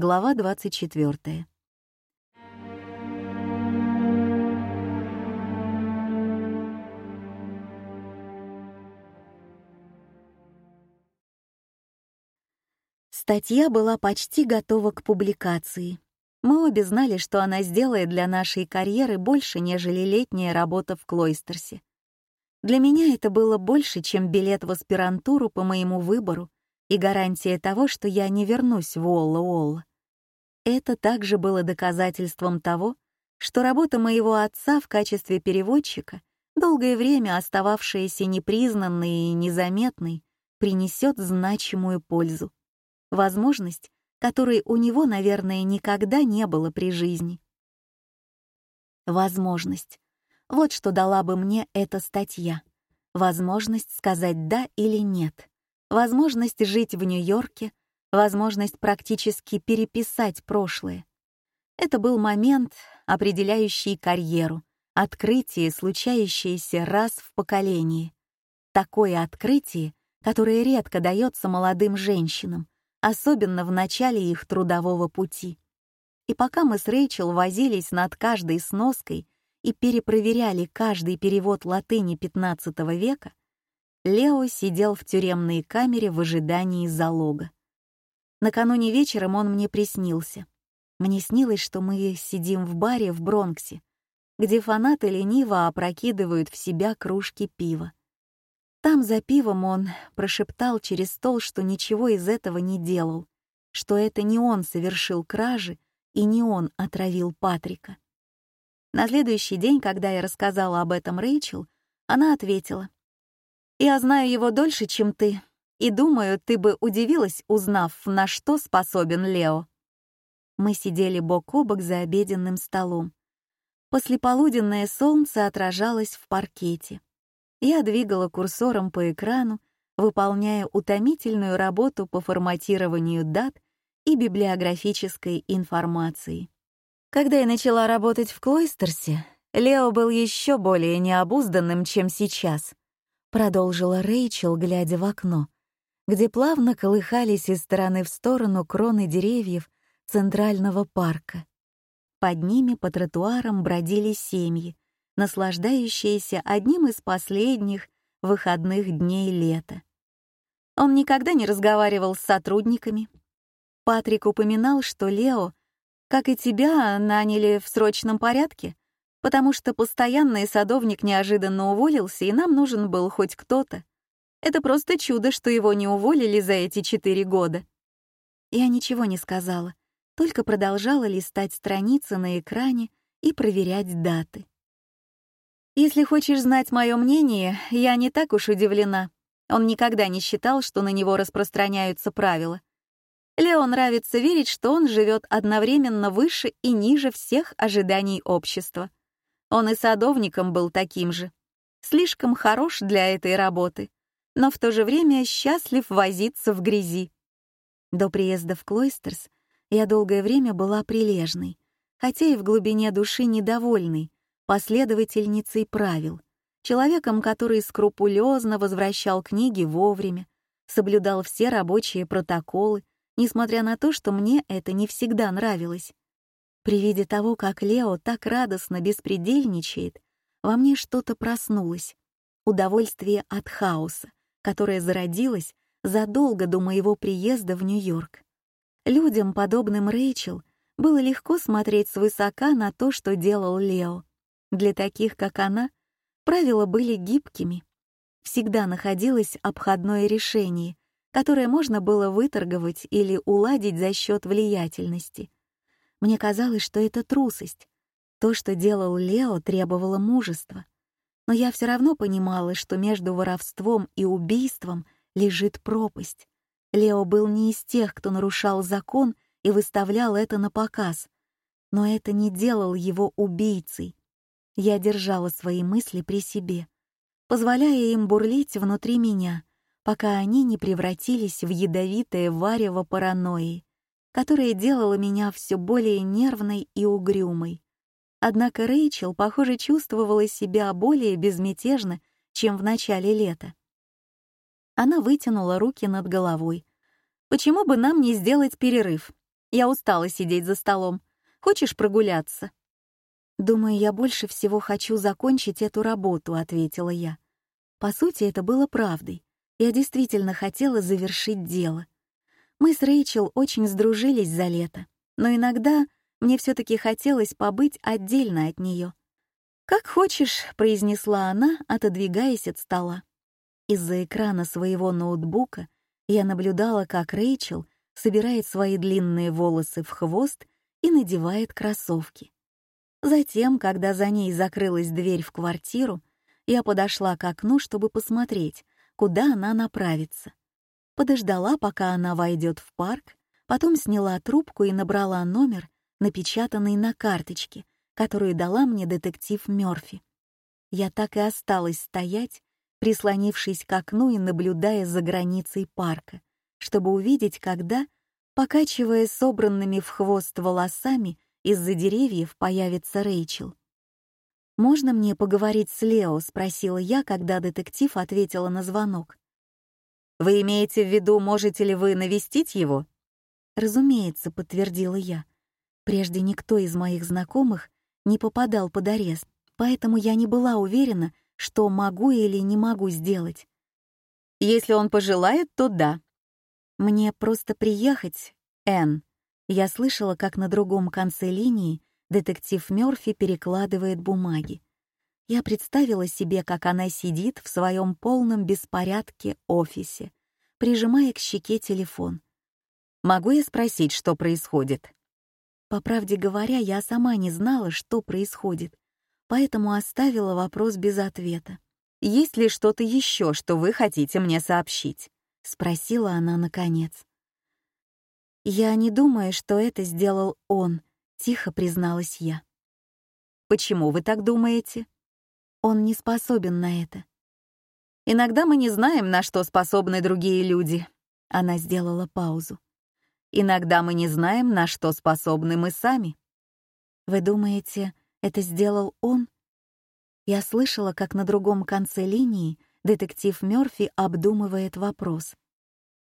Глава 24. Статья была почти готова к публикации. Мы обе знали, что она сделает для нашей карьеры больше, нежели летняя работа в Клойстерсе. Для меня это было больше, чем билет в аспирантуру по моему выбору и гарантия того, что я не вернусь в Уолла-Уолла. Это также было доказательством того, что работа моего отца в качестве переводчика, долгое время остававшаяся непризнанной и незаметной, принесет значимую пользу. Возможность, которой у него, наверное, никогда не было при жизни. Возможность. Вот что дала бы мне эта статья. Возможность сказать «да» или «нет» возможность жить в Нью-Йорке, возможность практически переписать прошлое. Это был момент, определяющий карьеру, открытие, случающееся раз в поколении. Такое открытие, которое редко дается молодым женщинам, особенно в начале их трудового пути. И пока мы с Рэйчел возились над каждой сноской и перепроверяли каждый перевод латыни XV века, Лео сидел в тюремной камере в ожидании залога. Накануне вечером он мне приснился. Мне снилось, что мы сидим в баре в Бронксе, где фанаты лениво опрокидывают в себя кружки пива. Там за пивом он прошептал через стол, что ничего из этого не делал, что это не он совершил кражи и не он отравил Патрика. На следующий день, когда я рассказала об этом Рэйчел, она ответила, я знаю его дольше, чем ты, и думаю, ты бы удивилась, узнав, на что способен Лео. Мы сидели бок о бок за обеденным столом. Послеполуденное солнце отражалось в паркете. Я двигала курсором по экрану, выполняя утомительную работу по форматированию дат и библиографической информации. Когда я начала работать в Клойстерсе, Лео был еще более необузданным, чем сейчас продолжила Рэйчел, глядя в окно, где плавно колыхались из стороны в сторону кроны деревьев центрального парка. Под ними по тротуарам бродили семьи, наслаждающиеся одним из последних выходных дней лета. Он никогда не разговаривал с сотрудниками. Патрик упоминал, что Лео, как и тебя, наняли в срочном порядке — потому что постоянный садовник неожиданно уволился, и нам нужен был хоть кто-то. Это просто чудо, что его не уволили за эти четыре года. Я ничего не сказала, только продолжала листать страницы на экране и проверять даты. Если хочешь знать мое мнение, я не так уж удивлена. Он никогда не считал, что на него распространяются правила. Лео нравится верить, что он живет одновременно выше и ниже всех ожиданий общества — он и садовником был таким же. Слишком хорош для этой работы, но в то же время счастлив возиться в грязи. До приезда в Клойстерс я долгое время была прилежной, хотя и в глубине души недовольной, последовательницей правил, человеком, который скрупулезно возвращал книги вовремя, соблюдал все рабочие протоколы, несмотря на то, что мне это не всегда нравилось, при виде того, как Лео так радостно беспредельничает, во мне что-то проснулось. Удовольствие от хаоса, которое зародилось задолго до моего приезда в Нью-Йорк. Людям, подобным Рэйчел, было легко смотреть свысока на то, что делал Лео. Для таких, как она, правила были гибкими. Всегда находилось обходное решение, которое можно было выторговать или уладить за счет влиятельности — мне казалось, что это трусость. То, что делал Лео, требовало мужества. Но я все равно понимала, что между воровством и убийством лежит пропасть. Лео был не из тех, кто нарушал закон и выставлял это на показ. Но это не делал его убийцей. Я держала свои мысли при себе, позволяя им бурлить внутри меня, пока они не превратились в ядовитое варево паранойи которое делало меня все более нервной и угрюмой. Однако Рэйчел, похоже, чувствовала себя более безмятежно, чем в начале лета. Она вытянула руки над головой. «Почему бы нам не сделать перерыв? Я устала сидеть за столом. Хочешь прогуляться?» «Думаю, я больше всего хочу закончить эту работу», — ответила я. По сути, это было правдой. Я действительно хотела завершить дело — мы с Рэйчел очень сдружились за лето, но иногда мне все таки хотелось побыть отдельно от нее. «Как хочешь», — произнесла она, отодвигаясь от стола. Из-за экрана своего ноутбука я наблюдала, как Рэйчел собирает свои длинные волосы в хвост и надевает кроссовки. Затем, когда за ней закрылась дверь в квартиру, я подошла к окну, чтобы посмотреть, куда она направится подождала, пока она войдет в парк, потом сняла трубку и набрала номер, напечатанный на карточке, которую дала мне детектив Мёрфи. Я так и осталась стоять, прислонившись к окну и наблюдая за границей парка, чтобы увидеть, когда, покачивая собранными в хвост волосами, из-за деревьев появится Рэйчел. «Можно мне поговорить с Лео?» — спросила я, когда детектив ответила на звонок. Вы имеете в виду, можете ли вы навестить его? Разумеется, подтвердила я. Прежде никто из моих знакомых не попадал под арест, поэтому я не была уверена, что могу или не могу сделать. Если он пожелает, то да. Мне просто приехать, Энн. Я слышала, как на другом конце линии детектив Мёрфи перекладывает бумаги. Я представила себе, как она сидит в своем полном беспорядке офисе, прижимая к щеке телефон. «Могу я спросить, что происходит?» По правде говоря, я сама не знала, что происходит, поэтому оставила вопрос без ответа. «Есть ли что-то еще, что вы хотите мне сообщить?» — спросила она наконец. «Я не думаю, что это сделал он», — тихо призналась я. «Почему вы так думаете?» Он не способен на это. Иногда мы не знаем, на что способны другие люди. Она сделала паузу. Иногда мы не знаем, на что способны мы сами. Вы думаете, это сделал он? Я слышала, как на другом конце линии детектив Мёрфи обдумывает вопрос.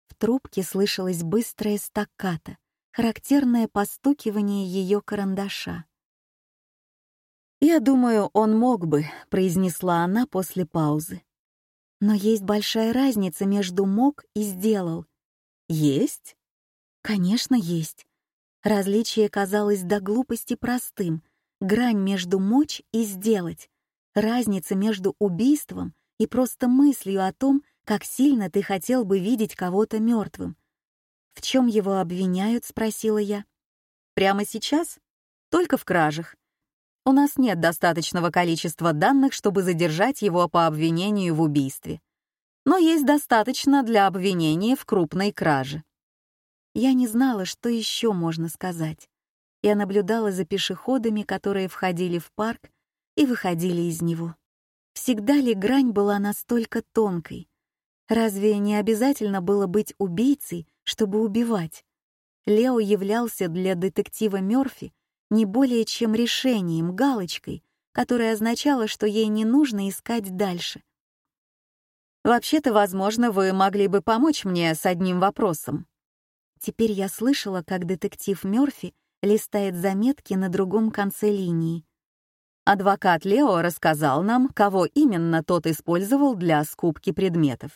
В трубке слышалось быстрое стаккато, характерное постукивание ее карандаша. «Я думаю, он мог бы», — произнесла она после паузы. «Но есть большая разница между «мог» и «сделал». «Есть?» «Конечно, есть». Различие казалось до глупости простым. Грань между «мочь» и «сделать». Разница между убийством и просто мыслью о том, как сильно ты хотел бы видеть кого-то мертвым. «В чем его обвиняют?» — спросила я. «Прямо сейчас? Только в кражах. У нас нет достаточного количества данных, чтобы задержать его по обвинению в убийстве. Но есть достаточно для обвинения в крупной краже. Я не знала, что еще можно сказать. Я наблюдала за пешеходами, которые входили в парк и выходили из него. Всегда ли грань была настолько тонкой? Разве не обязательно было быть убийцей, чтобы убивать? Лео являлся для детектива Мёрфи не более чем решением, галочкой, которая означала, что ей не нужно искать дальше. «Вообще-то, возможно, вы могли бы помочь мне с одним вопросом». Теперь я слышала, как детектив Мёрфи листает заметки на другом конце линии. Адвокат Лео рассказал нам, кого именно тот использовал для скупки предметов.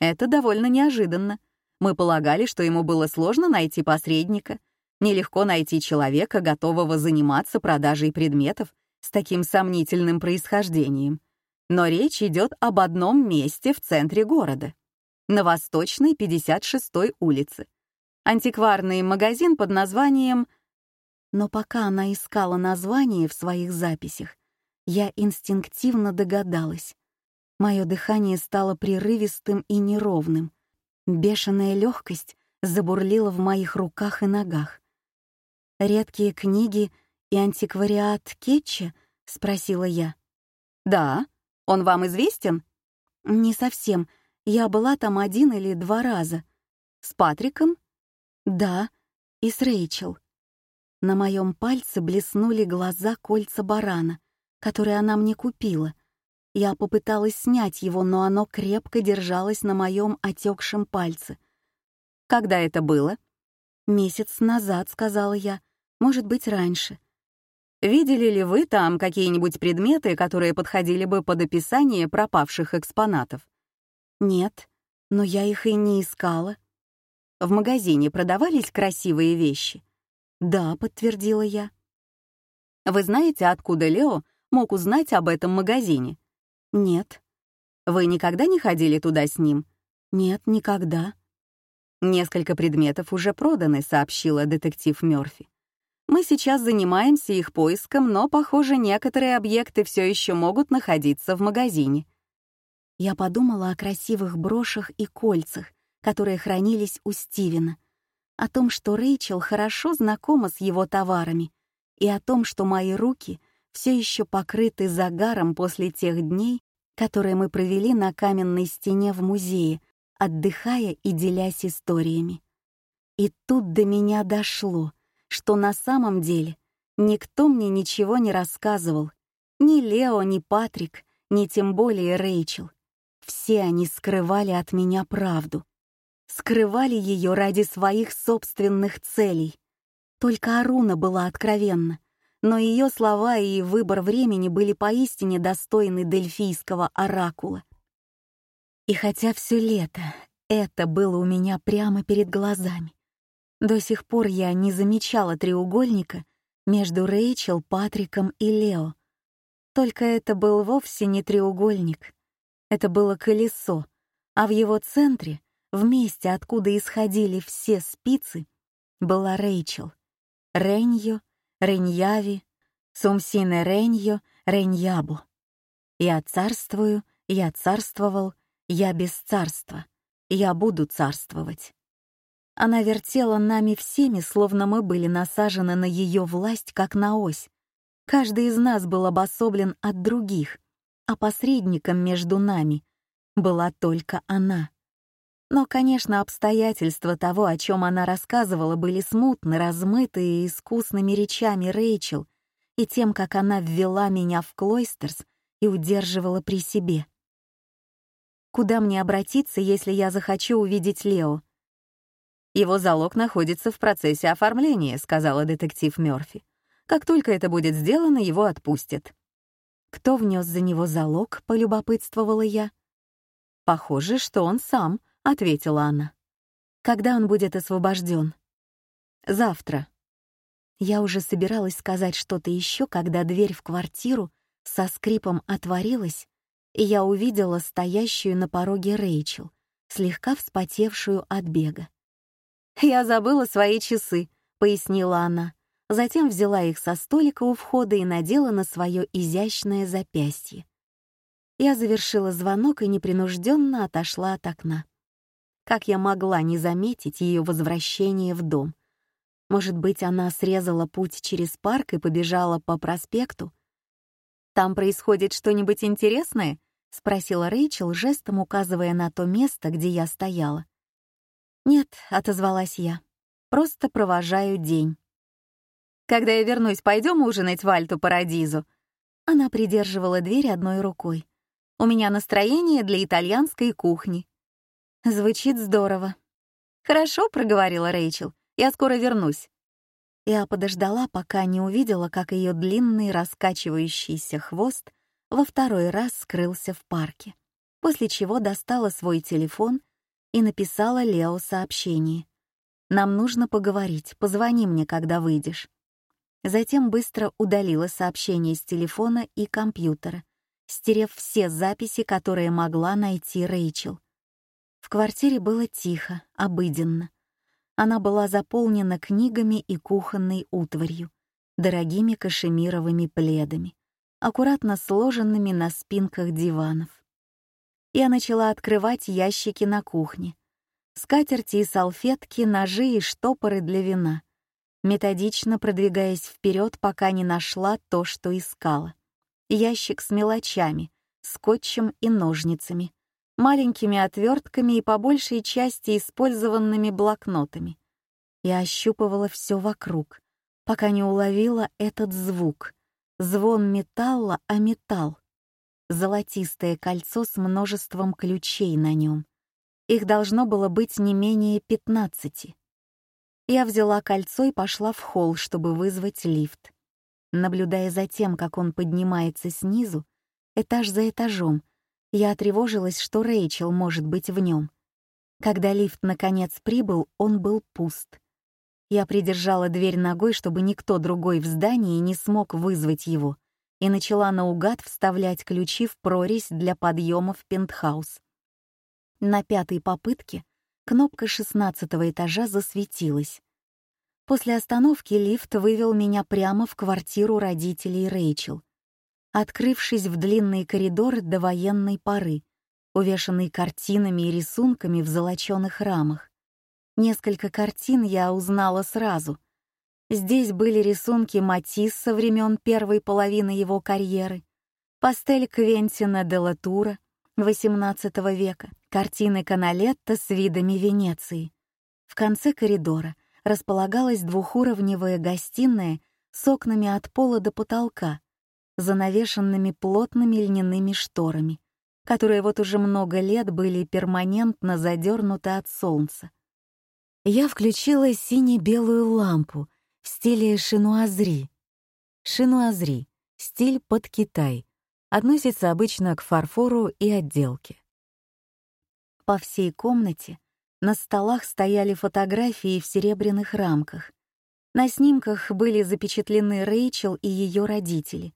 Это довольно неожиданно. Мы полагали, что ему было сложно найти посредника, Нелегко найти человека, готового заниматься продажей предметов с таким сомнительным происхождением. Но речь идет об одном месте в центре города. На Восточной 56-й улице. Антикварный магазин под названием... Но пока она искала название в своих записях, я инстинктивно догадалась. Мое дыхание стало прерывистым и неровным. Бешеная легкость забурлила в моих руках и ногах. «Редкие книги и антиквариат Кетча?» — спросила я. «Да. Он вам известен?» «Не совсем. Я была там один или два раза. С Патриком?» «Да. И с Рэйчел». На моем пальце блеснули глаза кольца барана, которые она мне купила. Я попыталась снять его, но оно крепко держалось на моем отекшем пальце. Когда может быть раньше. Видели ли вы там какие-нибудь предметы, которые подходили бы под описание пропавших экспонатов? Нет, но я их и не искала. В магазине продавались красивые вещи? Да, подтвердила я. Вы знаете, откуда Лео мог узнать об этом магазине? Нет. Вы никогда не ходили туда с ним? Нет, никогда. Несколько предметов уже проданы, сообщила детектив Мёрфи. Мы сейчас занимаемся их поиском, но, похоже, некоторые объекты все еще могут находиться в магазине. Я подумала о красивых брошах и кольцах, которые хранились у Стивена, о том, что Рэйчел хорошо знакома с его товарами, и о том, что мои руки все еще покрыты загаром после тех дней, которые мы провели на каменной стене в музее, отдыхая и делясь историями. И тут до меня дошло, что на самом деле никто мне ничего не рассказывал. Ни Лео, ни Патрик, ни тем более Рэйчел. Все они скрывали от меня правду. Скрывали ее ради своих собственных целей. Только Аруна была откровенна, но ее слова и выбор времени были поистине достойны дельфийского оракула. И хотя все лето это было у меня прямо перед глазами, до сих пор я не замечала треугольника между Рэйчел, Патриком и Лео. Только это был вовсе не треугольник. Это было колесо, а в его центре, в месте, откуда исходили все спицы, была Рэйчел. Реньо, Реньяви, Сумсине Реньо, Реньябу. «Я царствую, я царствовал, я без царства, я буду царствовать». Она вертела нами всеми, словно мы были насажены на ее власть, как на ось. Каждый из нас был обособлен от других, а посредником между нами была только она. Но, конечно, обстоятельства того, о чем она рассказывала, были смутны, размыты и искусными речами Рэйчел и тем, как она ввела меня в Клойстерс и удерживала при себе. Куда мне обратиться, если я захочу увидеть Лео? «Его залог находится в процессе оформления», — сказала детектив Мёрфи. «Как только это будет сделано, его отпустят». «Кто внес за него залог?» — полюбопытствовала я. «Похоже, что он сам», — ответила она. «Когда он будет освобожден? «Завтра». Я уже собиралась сказать что-то еще, когда дверь в квартиру со скрипом отворилась, и я увидела стоящую на пороге Рэйчел, слегка вспотевшую от бега. «Я забыла свои часы», — пояснила она. Затем взяла их со столика у входа и надела на свое изящное запястье. Я завершила звонок и непринужденно отошла от окна. Как я могла не заметить ее возвращение в дом? Может быть, она срезала путь через парк и побежала по проспекту? «Там происходит что-нибудь интересное?» — спросила Рэйчел, жестом указывая на то место, где я стояла. «Нет», — отозвалась я, — «просто провожаю день». «Когда я вернусь, пойдем ужинать в Альту-Парадизу?» Она придерживала дверь одной рукой. «У меня настроение для итальянской кухни». Звучит здорово. «Хорошо», — проговорила Рэйчел, — «я скоро вернусь». Я подождала, пока не увидела, как ее длинный раскачивающийся хвост во второй раз скрылся в парке, после чего достала свой телефон и написала Лео сообщение. «Нам нужно поговорить, позвони мне, когда выйдешь». Затем быстро удалила сообщение с телефона и компьютера, стерев все записи, которые могла найти Рэйчел. В квартире было тихо, обыденно. Она была заполнена книгами и кухонной утварью, дорогими кашемировыми пледами, аккуратно сложенными на спинках диванов я начала открывать ящики на кухне. Скатерти и салфетки, ножи и штопоры для вина, методично продвигаясь вперед, пока не нашла то, что искала. Ящик с мелочами, скотчем и ножницами, маленькими отвертками и по большей части использованными блокнотами. Я ощупывала все вокруг, пока не уловила этот звук. Звон металла о металл золотистое кольцо с множеством ключей на нем. Их должно было быть не менее пятнадцати. Я взяла кольцо и пошла в холл, чтобы вызвать лифт. Наблюдая за тем, как он поднимается снизу, этаж за этажом, я тревожилась, что Рэйчел может быть в нем. Когда лифт наконец прибыл, он был пуст. Я придержала дверь ногой, чтобы никто другой в здании не смог вызвать его — и начала наугад вставлять ключи в прорезь для подъема в пентхаус. На пятой попытке кнопка шестнадцатого этажа засветилась. После остановки лифт вывел меня прямо в квартиру родителей Рэйчел, открывшись в длинный коридор до военной поры, увешанный картинами и рисунками в золоченых рамах. Несколько картин я узнала сразу — Здесь были рисунки Матисса времен первой половины его карьеры, пастель Квентина де Латура XVIII века, картины Каналетто с видами Венеции. В конце коридора располагалась двухуровневая гостиная с окнами от пола до потолка, занавешенными плотными льняными шторами, которые вот уже много лет были перманентно задернуты от солнца. Я включила сине-белую лампу — в стиле шинуазри. Шинуазри — стиль под Китай, относится обычно к фарфору и отделке. По всей комнате на столах стояли фотографии в серебряных рамках. На снимках были запечатлены Рэйчел и ее родители.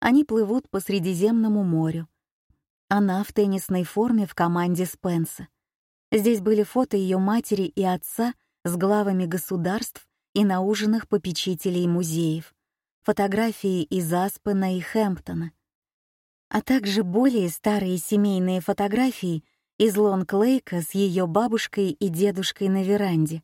Они плывут по Средиземному морю. Она в теннисной форме в команде Спенса. Здесь были фото ее матери и отца с главами государств, и науженных попечителей музеев, фотографии из Аспена и Хэмптона, а также более старые семейные фотографии из Лонг-Лейка с ее бабушкой и дедушкой на веранде.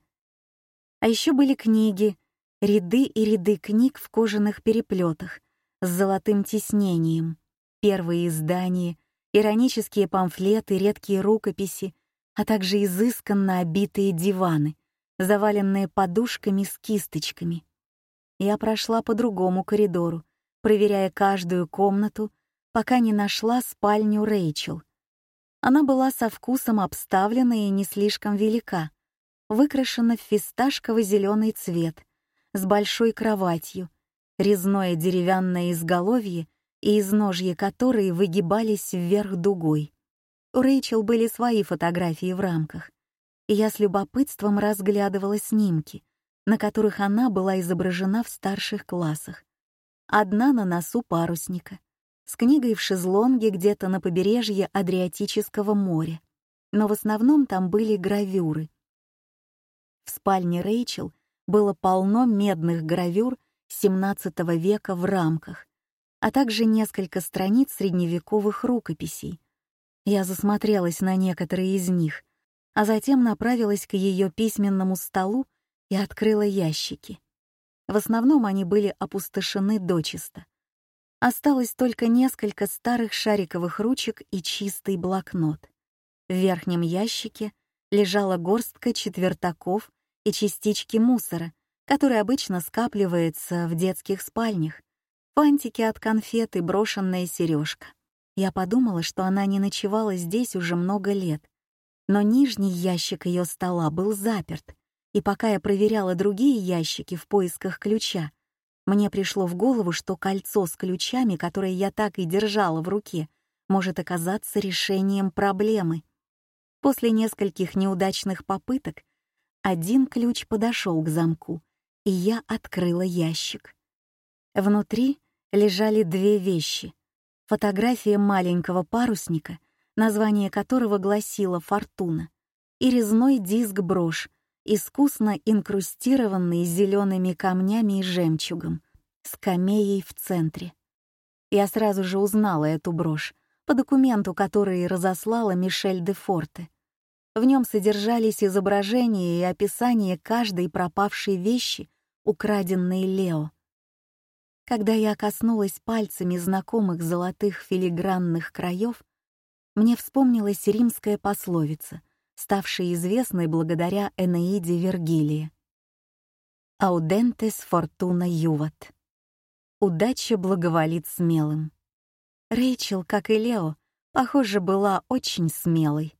А еще были книги, ряды и ряды книг в кожаных переплетах с золотым тиснением, первые издания, иронические памфлеты, редкие рукописи, а также изысканно обитые диваны — заваленные подушками с кисточками. Я прошла по другому коридору, проверяя каждую комнату, пока не нашла спальню Рэйчел. Она была со вкусом обставлена и не слишком велика, выкрашена в фисташково-зеленый цвет, с большой кроватью, резное деревянное изголовье и изножье которой выгибались вверх дугой. У Рэйчел были свои фотографии в рамках, и я с любопытством разглядывала снимки, на которых она была изображена в старших классах. Одна на носу парусника, с книгой в шезлонге где-то на побережье Адриатического моря. Но в основном там были гравюры. В спальне Рэйчел было полно медных гравюр XVII века в рамках, а также несколько страниц средневековых рукописей. Я засмотрелась на некоторые из них — а затем направилась к ее письменному столу и открыла ящики. В основном они были опустошены дочисто. Осталось только несколько старых шариковых ручек и чистый блокнот. В верхнем ящике лежала горстка четвертаков и частички мусора, который обычно скапливается в детских спальнях, фантики от конфет и брошенная сережка. Я подумала, что она не ночевала здесь уже много лет, но нижний ящик ее стола был заперт, и пока я проверяла другие ящики в поисках ключа, мне пришло в голову, что кольцо с ключами, которое я так и держала в руке, может оказаться решением проблемы. После нескольких неудачных попыток один ключ подошел к замку, и я открыла ящик. Внутри лежали две вещи — фотография маленького парусника — название которого гласило «Фортуна», и резной диск-брошь, искусно инкрустированный зелеными камнями и жемчугом, с камеей в центре. Я сразу же узнала эту брошь по документу, который разослала Мишель де Форте. В нем содержались изображения и описание каждой пропавшей вещи, украденной Лео. Когда я коснулась пальцами знакомых золотых филигранных краев, мне вспомнилась римская пословица, ставшая известной благодаря Энеиде Вергилии. «Аудентес фортуна юват» — «Удача благоволит смелым». Рэйчел, как и Лео, похоже, была очень смелой.